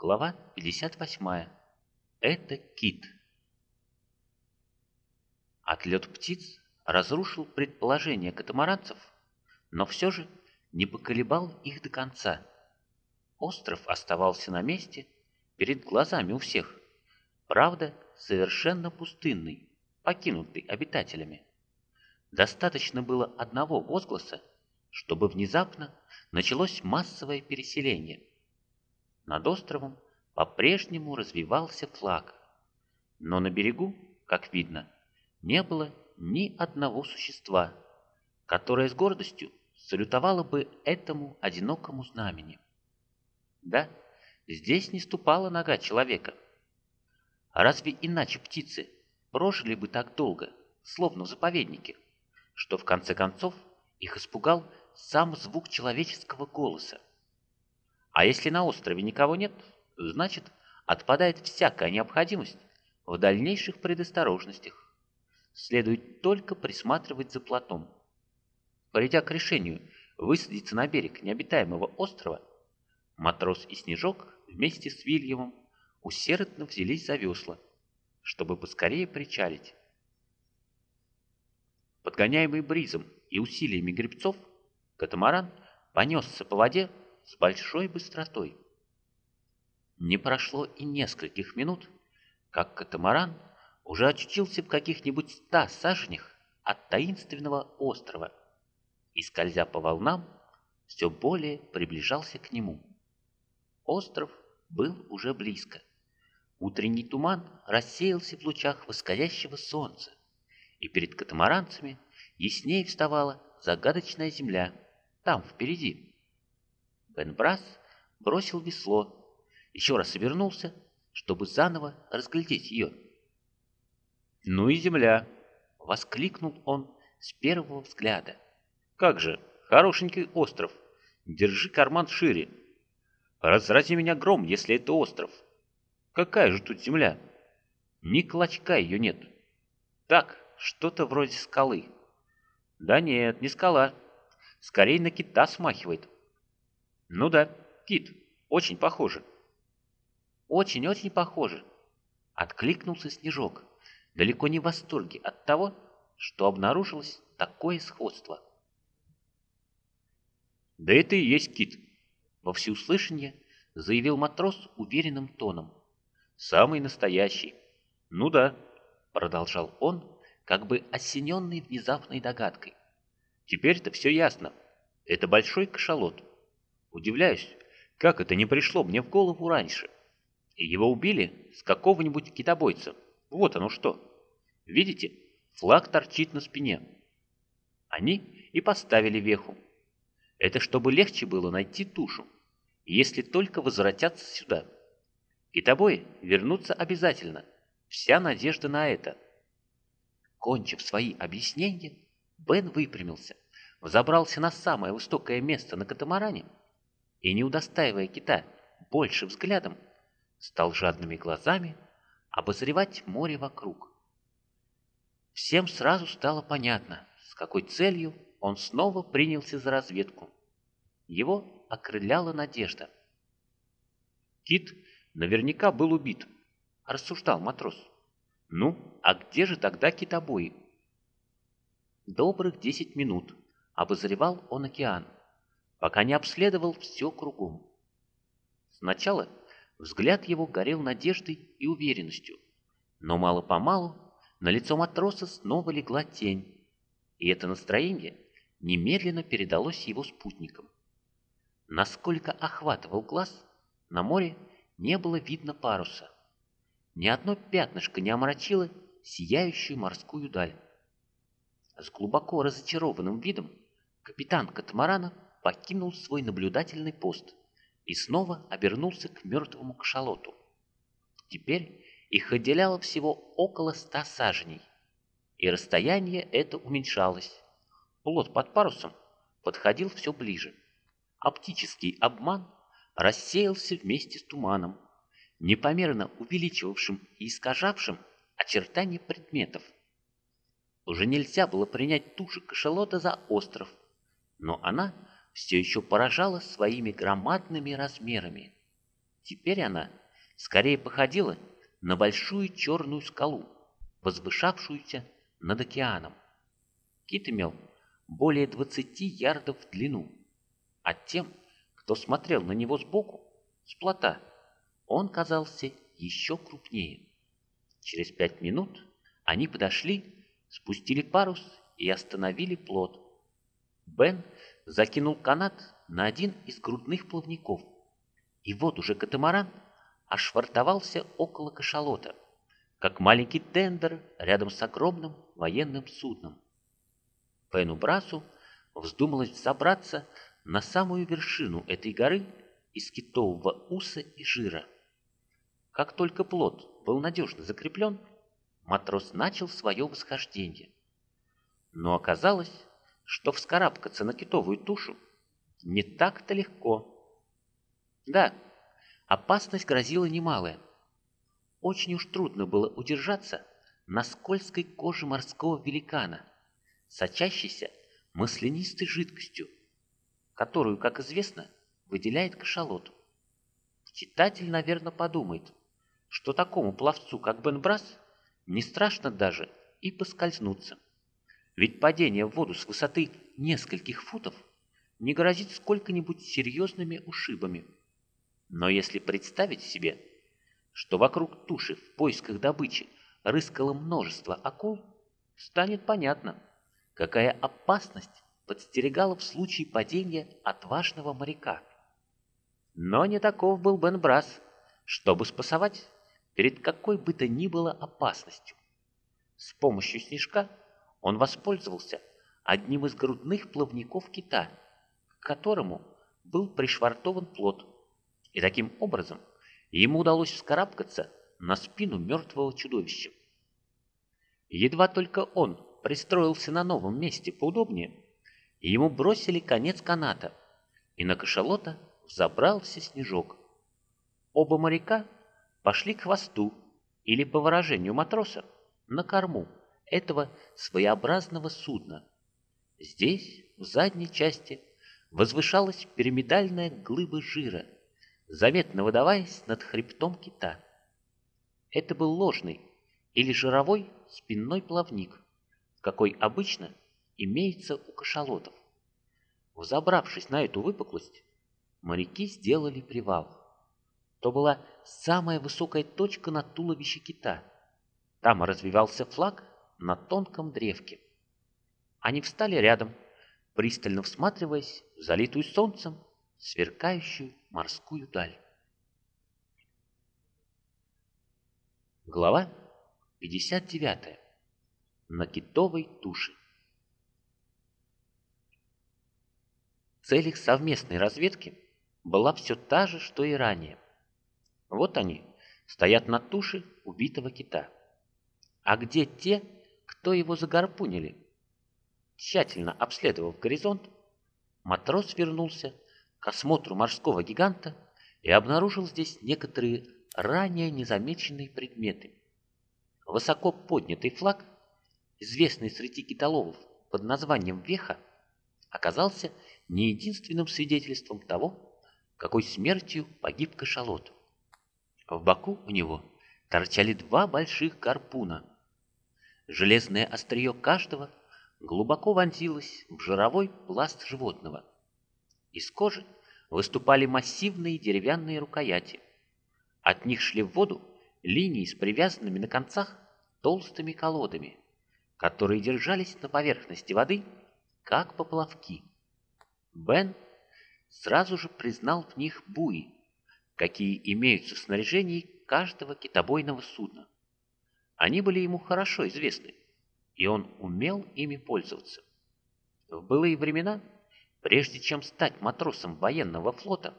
Глава 58. Это кит. Отлет птиц разрушил предположения катамаранцев, но все же не поколебал их до конца. Остров оставался на месте перед глазами у всех, правда, совершенно пустынный, покинутый обитателями. Достаточно было одного возгласа, чтобы внезапно началось массовое переселение. Над островом по-прежнему развивался флаг, но на берегу, как видно, не было ни одного существа, которое с гордостью салютовало бы этому одинокому знамени. Да, здесь не ступала нога человека. А разве иначе птицы прожили бы так долго, словно в заповеднике, что в конце концов их испугал сам звук человеческого голоса? А если на острове никого нет, значит, отпадает всякая необходимость в дальнейших предосторожностях следует только присматривать за плотом. Придя к решению высадиться на берег необитаемого острова, матрос и Снежок вместе с Вильямом усердно взялись за весла, чтобы поскорее причалить. Подгоняемый бризом и усилиями гребцов, катамаран понесся по воде с большой быстротой. Не прошло и нескольких минут, как катамаран уже очутился в каких-нибудь ста саженях от таинственного острова и, скользя по волнам, все более приближался к нему. Остров был уже близко. Утренний туман рассеялся в лучах восходящего солнца, и перед катамаранцами яснее вставала загадочная земля, там, впереди. Бен Брас бросил весло, еще раз обернулся, чтобы заново разглядеть ее. «Ну и земля!» — воскликнул он с первого взгляда. «Как же, хорошенький остров! Держи карман шире! Разрази меня гром, если это остров! Какая же тут земля? Ни клочка ее нет! Так, что-то вроде скалы!» «Да нет, не скала. Скорее на кита смахивает». «Ну да, кит. Очень похоже». «Очень-очень похоже», — откликнулся Снежок далеко не в восторге от того, что обнаружилось такое сходство. «Да это и есть кит!» — во всеуслышание заявил матрос уверенным тоном. «Самый настоящий!» «Ну да», — продолжал он, как бы осененный внезапной догадкой. «Теперь-то все ясно. Это большой кашалот. Удивляюсь, как это не пришло мне в голову раньше. И его убили с какого-нибудь китобойца. Вот оно что!» Видите, флаг торчит на спине. Они и поставили веху. Это чтобы легче было найти тушу, если только возвратятся сюда. И тобой вернуться обязательно. Вся надежда на это. Кончив свои объяснения, Бен выпрямился, взобрался на самое высокое место на катамаране и, не удостаивая кита больше взглядом, стал жадными глазами обозревать море вокруг. Всем сразу стало понятно, с какой целью он снова принялся за разведку. Его окрыляла надежда. Кит наверняка был убит, рассуждал матрос. Ну, а где же тогда китобои? Добрых десять минут обозревал он океан, пока не обследовал все кругом. Сначала взгляд его горел надеждой и уверенностью, но мало-помалу на лицо матроса снова легла тень, и это настроение немедленно передалось его спутникам. Насколько охватывал глаз, на море не было видно паруса. Ни одно пятнышко не омрачило сияющую морскую даль. С глубоко разочарованным видом капитан Катамарана покинул свой наблюдательный пост и снова обернулся к мертвому кашалоту. Теперь их отделяло всего около ста саженей, и расстояние это уменьшалось. Плот под парусом подходил все ближе. Оптический обман рассеялся вместе с туманом, непомерно увеличивавшим и искажавшим очертания предметов. Уже нельзя было принять тушу кашалота за остров, но она все еще поражала своими громадными размерами. Теперь она скорее походила на большую черную скалу, возвышавшуюся над океаном. Кит имел более 20 ярдов в длину, а тем, кто смотрел на него сбоку, с плота, он казался еще крупнее. Через пять минут они подошли, спустили парус и остановили плот. Бен закинул канат на один из грудных плавников, и вот уже катамаран ошвартовался около кашалота, как маленький тендер рядом с огромным военным судном. Бену Брасу вздумалось забраться на самую вершину этой горы из китового уса и жира. Как только плот был надежно закреплен, матрос начал свое восхождение. Но оказалось, что вскарабкаться на китовую тушу не так-то легко. Да, опасность грозила немалая. Очень уж трудно было удержаться на скользкой коже морского великана, сочащейся маслянистой жидкостью, которую, как известно, выделяет кашалот. Читатель, наверное, подумает, что такому пловцу, как Бен Брас, не страшно даже и поскользнуться. Ведь падение в воду с высоты нескольких футов не грозит сколько-нибудь серьезными ушибами. Но если представить себе, что вокруг туши в поисках добычи рыскало множество акул, станет понятно, какая опасность подстерегала в случае падения отважного моряка. Но не таков был Бен Брас, чтобы спасовать перед какой бы то ни было опасностью. С помощью снежка он воспользовался одним из грудных плавников кита, к которому был пришвартован плот, и таким образом ему удалось вскарабкаться на спину мертвого чудовища. Едва только он пристроился на новом месте поудобнее, ему бросили конец каната, и на кашалота взобрался снежок. Оба моряка пошли к хвосту, или, по выражению матроса, на корму этого своеобразного судна. Здесь, в задней части, возвышалась пирамидальная глыба жира, заветно выдаваясь над хребтом кита. Это был ложный или жировой спинной плавник, какой обычно имеется у кашалотов. Взобравшись на эту выпуклость, моряки сделали привал. То была самая высокая точка на туловище кита. Там развивался флаг на тонком древке. Они встали рядом, пристально всматриваясь в залитую солнцем, сверкающую морскую даль. Глава 59. На китовой туше. Цель их совместной разведки была все та же, что и ранее. Вот они, стоят на туше убитого кита. А где те, кто его загарпунили. Тщательно обследовав горизонт, матрос вернулся к осмотру морского гиганта и обнаружил здесь некоторые ранее незамеченные предметы. Высоко поднятый флаг, известный среди китоловов под названием «Веха», оказался не единственным свидетельством того, какой смертью погиб кашалот. В боку у него торчали два больших гарпуна, Железное острие каждого глубоко вонзилось в жировой пласт животного. Из кожи выступали массивные деревянные рукояти. От них шли в воду линии с привязанными на концах толстыми колодами, которые держались на поверхности воды, как поплавки. Бен сразу же признал в них буи, какие имеются в снаряжении каждого китобойного судна. Они были ему хорошо известны, и он умел ими пользоваться. В былые времена, прежде чем стать матросом военного флота,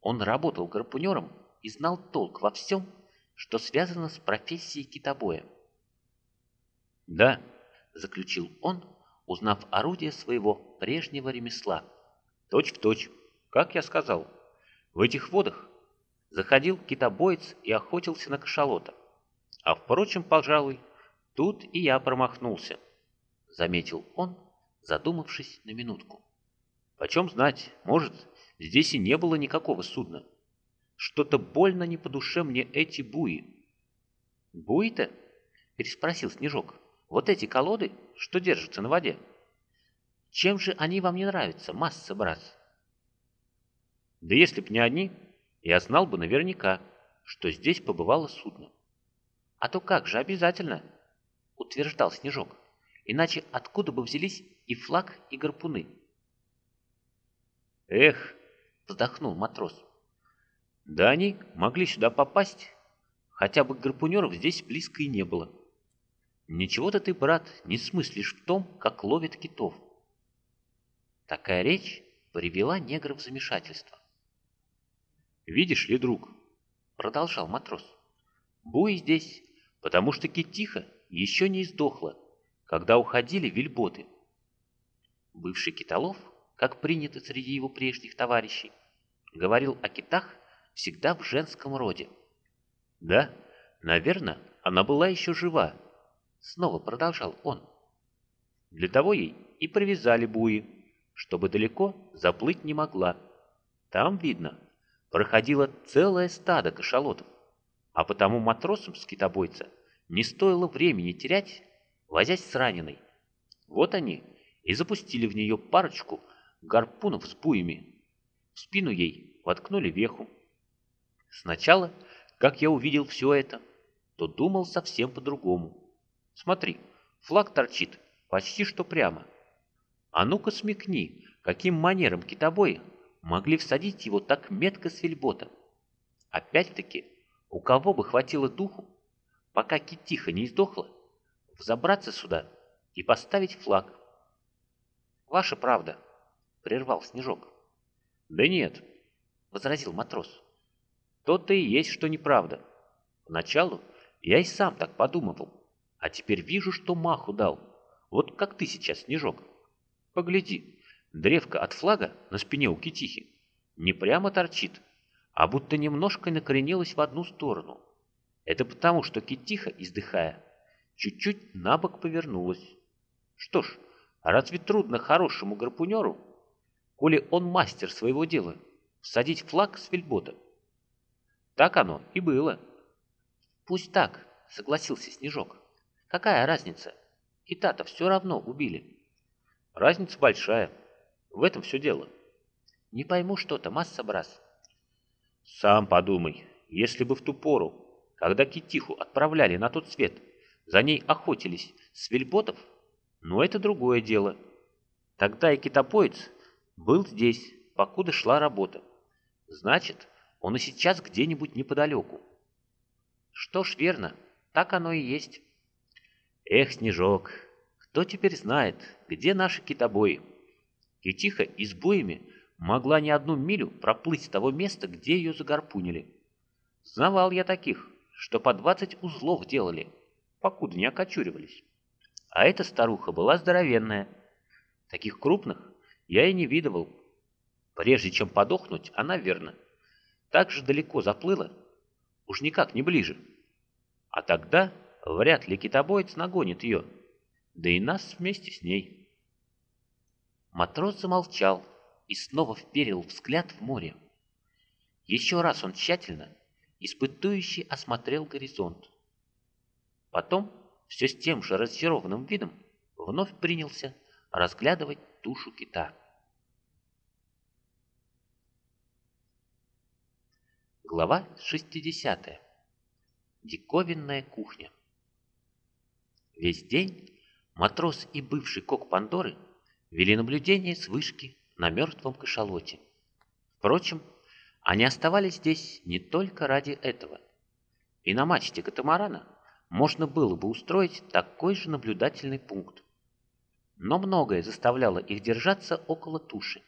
он работал гарпунером и знал толк во всем, что связано с профессией китобоя. «Да», — заключил он, узнав орудие своего прежнего ремесла. «Точь в точь, как я сказал, в этих водах заходил китобоец и охотился на кашалота. А впрочем, пожалуй, тут и я промахнулся, заметил он, задумавшись на минутку. Почем знать, может, здесь и не было никакого судна. Что-то больно не по душе мне эти буи. Буи-то? Переспросил Снежок. Вот эти колоды, что держатся на воде. Чем же они вам не нравятся, масса брат? Да если б не они, я знал бы наверняка, что здесь побывало судно. А то как же обязательно, утверждал Снежок. Иначе откуда бы взялись и флаг, и гарпуны? Эх, вздохнул матрос. Да они могли сюда попасть, хотя бы гарпунеров здесь близко и не было. Ничего-то ты, брат, не смыслишь в том, как ловят китов. Такая речь привела негра в замешательство. «Видишь ли, друг», — продолжал матрос, — «буй здесь, потому что китиха еще не издохла, когда уходили вельботы». Бывший китолов, как принято среди его прежних товарищей, говорил о китах всегда в женском роде. «Да, наверное, она была еще жива», — снова продолжал он. «Для того ей и привязали буи, чтобы далеко заплыть не могла. Там, видно, проходило целое стадо кашалотов, а потому матросам с китобойца не стоило времени терять, возясь с раненой. Вот они и запустили в нее парочку гарпунов с буями. В спину ей воткнули веху. Сначала, как я увидел все это, то думал совсем по-другому. Смотри, флаг торчит почти что прямо. А ну-ка смекни, каким манером китобои могли всадить его так метко с вельбота. Опять-таки, у кого бы хватило духу, пока китиха не издохла, взобраться сюда и поставить флаг. «Ваша правда», — прервал Снежок. «Да нет», — возразил матрос. «То-то и есть, что неправда. Поначалу я и сам так подумывал, а теперь вижу, что маху дал. Вот как ты сейчас, Снежок. Погляди, Древко от флага на спине у китихи не прямо торчит, а будто немножко накоренилась в одну сторону. Это потому, что китиха, издыхая, чуть-чуть на бок повернулась. Что ж, разве трудно хорошему гарпунеру, коли он мастер своего дела, садить флаг с вельбота? Так оно и было. Пусть так, согласился Снежок. Какая разница? Кита-то все равно убили. Разница большая. В этом все дело. Не пойму что-то, масса брас. Сам подумай, если бы в ту пору, когда Китиху отправляли на тот свет, за ней охотились с вельботов, ну это другое дело. Тогда и китопоец был здесь, покуда шла работа. Значит, он и сейчас где-нибудь неподалеку. Что ж, верно, так оно и есть. Эх, Снежок, кто теперь знает, где наши китобои? Китиха и с буями могла не одну милю проплыть с того места, где ее загарпунили. Знавал я таких, что по двадцать узлов делали, покуда не окочуривались. А эта старуха была здоровенная. Таких крупных я и не видывал. Прежде чем подохнуть, она верно. Так же далеко заплыла, уж никак не ближе. А тогда вряд ли китобоец нагонит ее, да и нас вместе с ней. Матрос замолчал и снова вперил взгляд в море. Еще раз он тщательно, испытующий, осмотрел горизонт. Потом, все с тем же разочарованным видом, вновь принялся разглядывать тушу кита. Глава 60. Диковинная кухня. Весь день матрос и бывший кок Пандоры – вели наблюдение с вышки на мертвом кашалоте. Впрочем, они оставались здесь не только ради этого. И на мачте катамарана можно было бы устроить такой же наблюдательный пункт. Но многое заставляло их держаться около туши,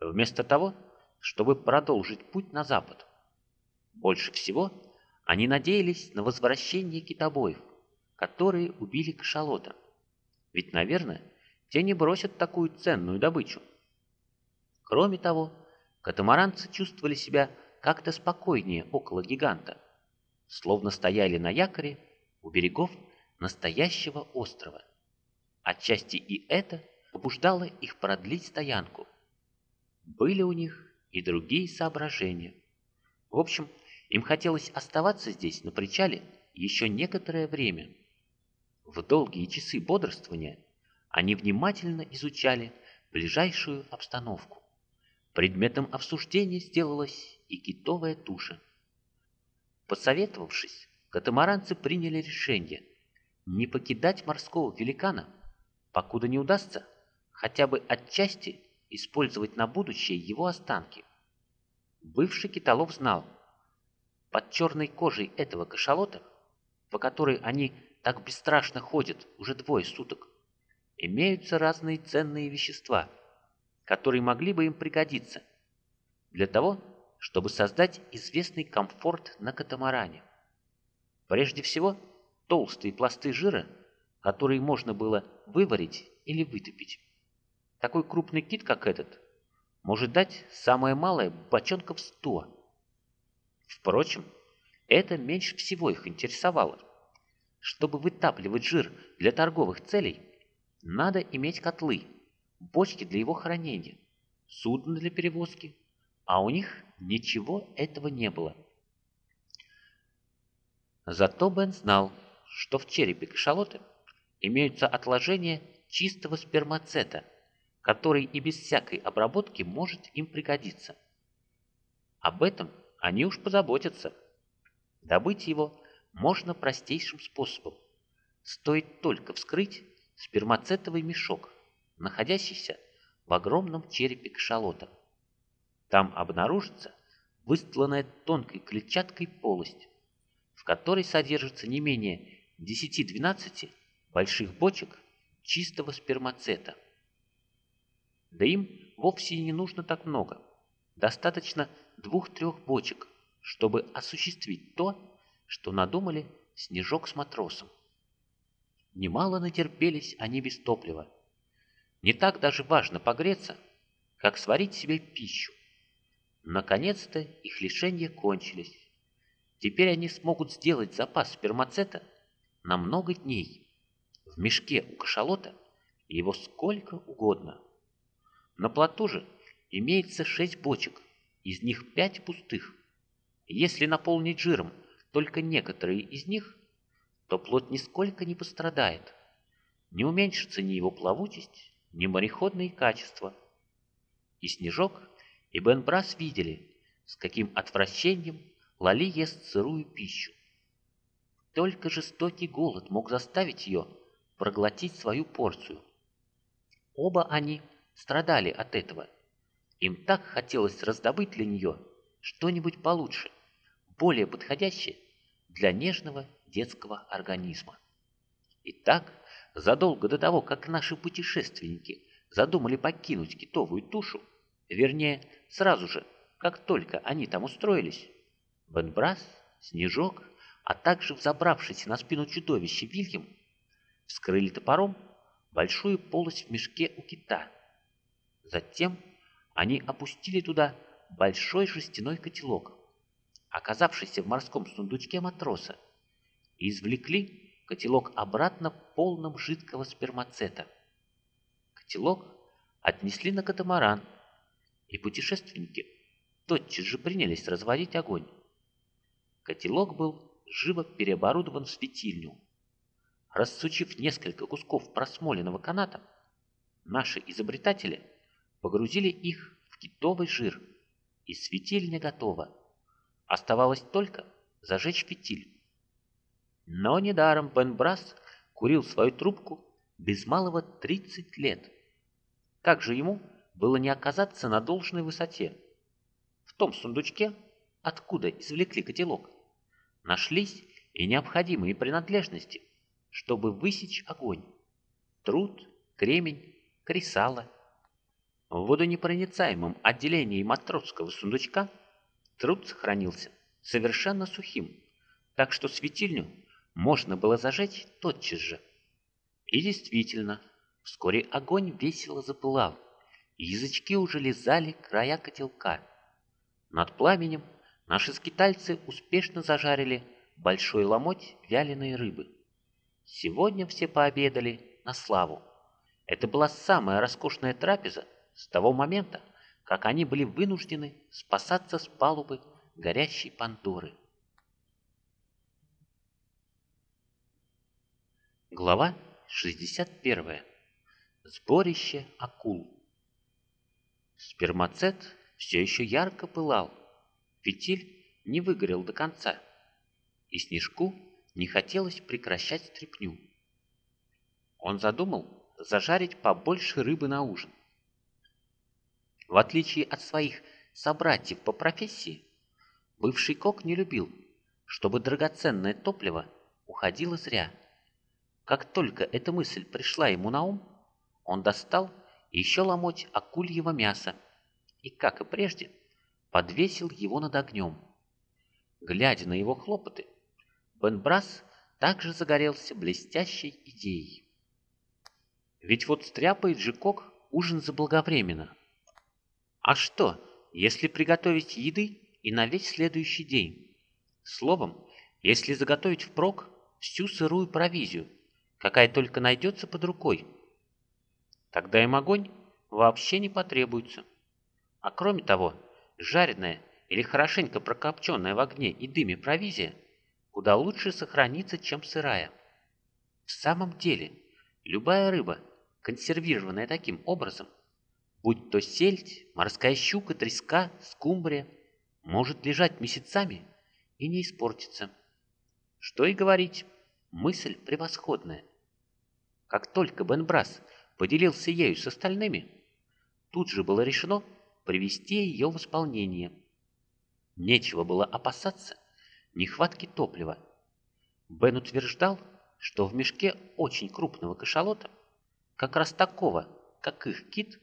вместо того, чтобы продолжить путь на запад. Больше всего они надеялись на возвращение китобоев, которые убили кашалота. Ведь, наверное, те не бросят такую ценную добычу. Кроме того, катамаранцы чувствовали себя как-то спокойнее около гиганта, словно стояли на якоре у берегов настоящего острова. Отчасти и это побуждало их продлить стоянку. Были у них и другие соображения. В общем, им хотелось оставаться здесь, на причале, еще некоторое время. В долгие часы бодрствования они внимательно изучали ближайшую обстановку. Предметом обсуждения сделалась и китовая туша. Посоветовавшись, катамаранцы приняли решение не покидать морского великана, покуда не удастся хотя бы отчасти использовать на будущее его останки. Бывший китолов знал, под черной кожей этого кашалота, по которой они так бесстрашно ходят уже двое суток, имеются разные ценные вещества, которые могли бы им пригодиться для того, чтобы создать известный комфорт на катамаране. Прежде всего, толстые пласты жира, которые можно было выварить или вытопить. Такой крупный кит, как этот, может дать самое малое бочонков сто. Впрочем, это меньше всего их интересовало. Чтобы вытапливать жир для торговых целей, надо иметь котлы, бочки для его хранения, судно для перевозки, а у них ничего этого не было. Зато Бен знал, что в черепе кашалоты имеются отложения чистого спермацета, который и без всякой обработки может им пригодиться. Об этом они уж позаботятся. Добыть его можно простейшим способом. Стоит только вскрыть спермацетовый мешок, находящийся в огромном черепе кашалота. Там обнаружится выстланная тонкой клетчаткой полость, в которой содержится не менее 10-12 больших бочек чистого спермацета. Да им вовсе не нужно так много. Достаточно двух-трех бочек, чтобы осуществить то, что надумали Снежок с матросом. Немало натерпелись они без топлива. Не так даже важно погреться, как сварить себе пищу. Наконец-то их лишения кончились. Теперь они смогут сделать запас спермацета на много дней. В мешке у кашалота его сколько угодно. На плоту же имеется шесть бочек, из них пять пустых. Если наполнить жиром только некоторые из них, то плод нисколько не пострадает. Не уменьшится ни его плавучесть, ни мореходные качества. И Снежок, и Бен Брас видели, с каким отвращением Лали ест сырую пищу. Только жестокий голод мог заставить ее проглотить свою порцию. Оба они страдали от этого. Им так хотелось раздобыть для нее что-нибудь получше, более подходящее для нежного детского организма. Итак, задолго до того, как наши путешественники задумали покинуть китовую тушу, вернее, сразу же, как только они там устроились, Бенбрас, Снежок, а также взобравшийся на спину чудовища Вильям, вскрыли топором большую полость в мешке у кита – Затем они опустили туда большой жестяной котелок, оказавшийся в морском сундучке матроса, и извлекли котелок обратно полным жидкого спермацета. Котелок отнесли на катамаран, и путешественники тотчас же принялись разводить огонь. Котелок был живо переоборудован в светильню. Рассучив несколько кусков просмоленного каната, наши изобретатели – погрузили их в китовый жир, и светильня готова. Оставалось только зажечь фитиль. Но недаром Бен Брас курил свою трубку без малого 30 лет. Как же ему было не оказаться на должной высоте? В том сундучке, откуда извлекли котелок, нашлись и необходимые принадлежности, чтобы высечь огонь. Труд, кремень, кресало, в водонепроницаемом отделении матросского сундучка труд сохранился совершенно сухим, так что светильню можно было зажечь тотчас же. И действительно, вскоре огонь весело запылал, и язычки уже лизали края котелка. Над пламенем наши скитальцы успешно зажарили большой ломоть вяленой рыбы. Сегодня все пообедали на славу. Это была самая роскошная трапеза, с того момента, как они были вынуждены спасаться с палубы горящей Пандоры. Глава 61. Сборище акул. Спермацет все еще ярко пылал. Фитиль не выгорел до конца. И Снежку не хотелось прекращать стряпню. Он задумал зажарить побольше рыбы на ужин. В отличие от своих собратьев по профессии, бывший кок не любил, чтобы драгоценное топливо уходило зря. Как только эта мысль пришла ему на ум, он достал еще ломоть акульего мяса и, как и прежде, подвесил его над огнем. Глядя на его хлопоты, Бен Брас также загорелся блестящей идеей. Ведь вот стряпает же кок ужин заблаговременно. А что, если приготовить еды и на весь следующий день? Словом, если заготовить впрок всю сырую провизию, какая только найдется под рукой, тогда им огонь вообще не потребуется. А кроме того, жареная или хорошенько прокопченная в огне и дыме провизия куда лучше сохранится, чем сырая. В самом деле, любая рыба, консервированная таким образом, будь то сельдь, морская щука, треска, скумбрия, может лежать месяцами и не испортиться. Что и говорить, мысль превосходная. Как только Бен Брас поделился ею с остальными, тут же было решено привести ее в исполнение. Нечего было опасаться нехватки топлива. Бен утверждал, что в мешке очень крупного кашалота, как раз такого, как их кит,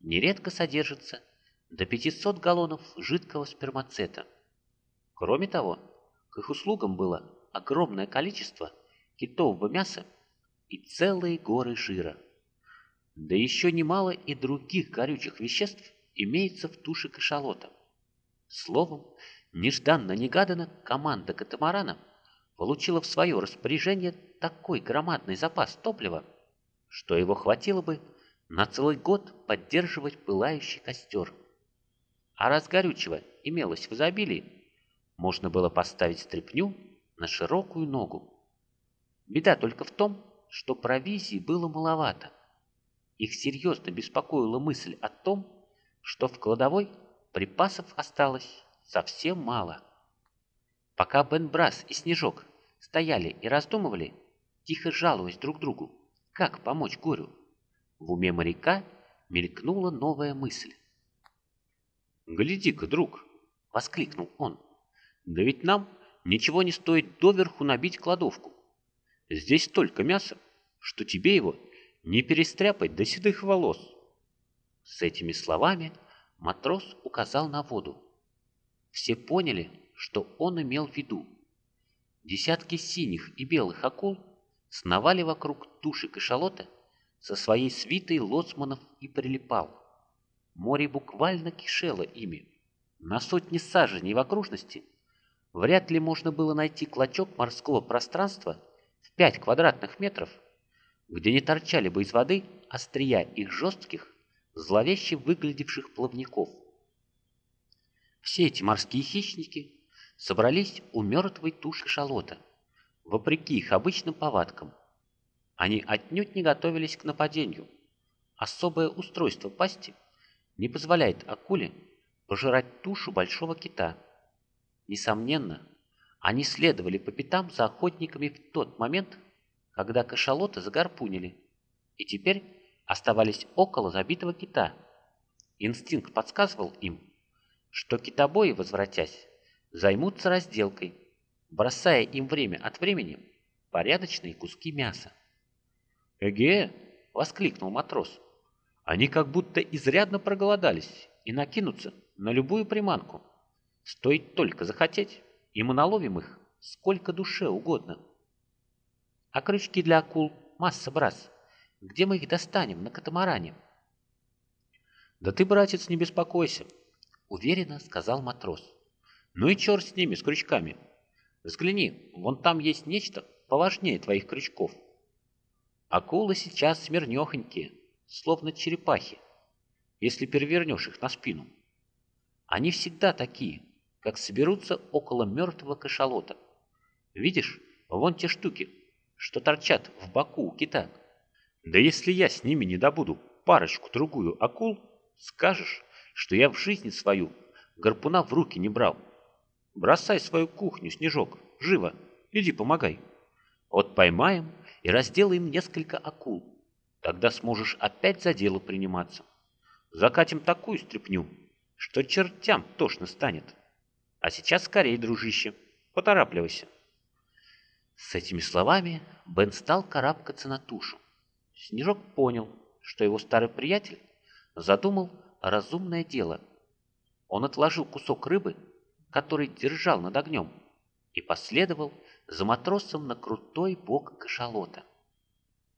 нередко содержится до 500 галлонов жидкого спермацета. Кроме того, к их услугам было огромное количество китового мяса и целые горы жира. Да еще немало и других горючих веществ имеется в туше кашалота. Словом, нежданно-негаданно команда катамарана получила в свое распоряжение такой громадный запас топлива, что его хватило бы на целый год поддерживать пылающий костер. А раз горючего имелось в изобилии, можно было поставить стряпню на широкую ногу. Беда только в том, что провизии было маловато. Их серьезно беспокоила мысль о том, что в кладовой припасов осталось совсем мало. Пока Бен Брас и Снежок стояли и раздумывали, тихо жалуясь друг другу, как помочь горю, в уме моряка мелькнула новая мысль. «Гляди-ка, друг!» — воскликнул он. «Да ведь нам ничего не стоит доверху набить кладовку. Здесь столько мяса, что тебе его не перестряпать до седых волос». С этими словами матрос указал на воду. Все поняли, что он имел в виду. Десятки синих и белых акул сновали вокруг туши кашалота со своей свитой лоцманов и прилипал. Море буквально кишело ими. На сотни саженей в окружности вряд ли можно было найти клочок морского пространства в пять квадратных метров, где не торчали бы из воды острия их жестких, зловеще выглядевших плавников. Все эти морские хищники собрались у мертвой туши шалота, вопреки их обычным повадкам. Они отнюдь не готовились к нападению. Особое устройство пасти не позволяет акуле пожирать тушу большого кита. Несомненно, они следовали по пятам за охотниками в тот момент, когда кашалоты загарпунили, и теперь оставались около забитого кита. Инстинкт подсказывал им, что китобои, возвратясь, займутся разделкой, бросая им время от времени порядочные куски мяса. «Эге!» — воскликнул матрос. «Они как будто изрядно проголодались и накинутся на любую приманку. Стоит только захотеть, и мы наловим их сколько душе угодно. А крючки для акул масса брас. Где мы их достанем на катамаране?» «Да ты, братец, не беспокойся», уверенно сказал матрос. Ну и черт с ними, с крючками. Взгляни, вон там есть нечто поважнее твоих крючков. Акулы сейчас смирнехонькие, словно черепахи, если перевернешь их на спину. Они всегда такие, как соберутся около мертвого кашалота. Видишь, вон те штуки, что торчат в боку у кита. Да если я с ними не добуду парочку-другую акул, скажешь, что я в жизни свою гарпуна в руки не брал. Бросай свою кухню, Снежок, живо, иди помогай. Вот поймаем и разделаем несколько акул. Тогда сможешь опять за дело приниматься. Закатим такую стряпню, что чертям тошно станет. А сейчас скорее, дружище, поторапливайся. С этими словами Бен стал карабкаться на тушу. Снежок понял, что его старый приятель задумал разумное дело. Он отложил кусок рыбы, который держал над огнем, и последовал за матросом на крутой бок кашалота.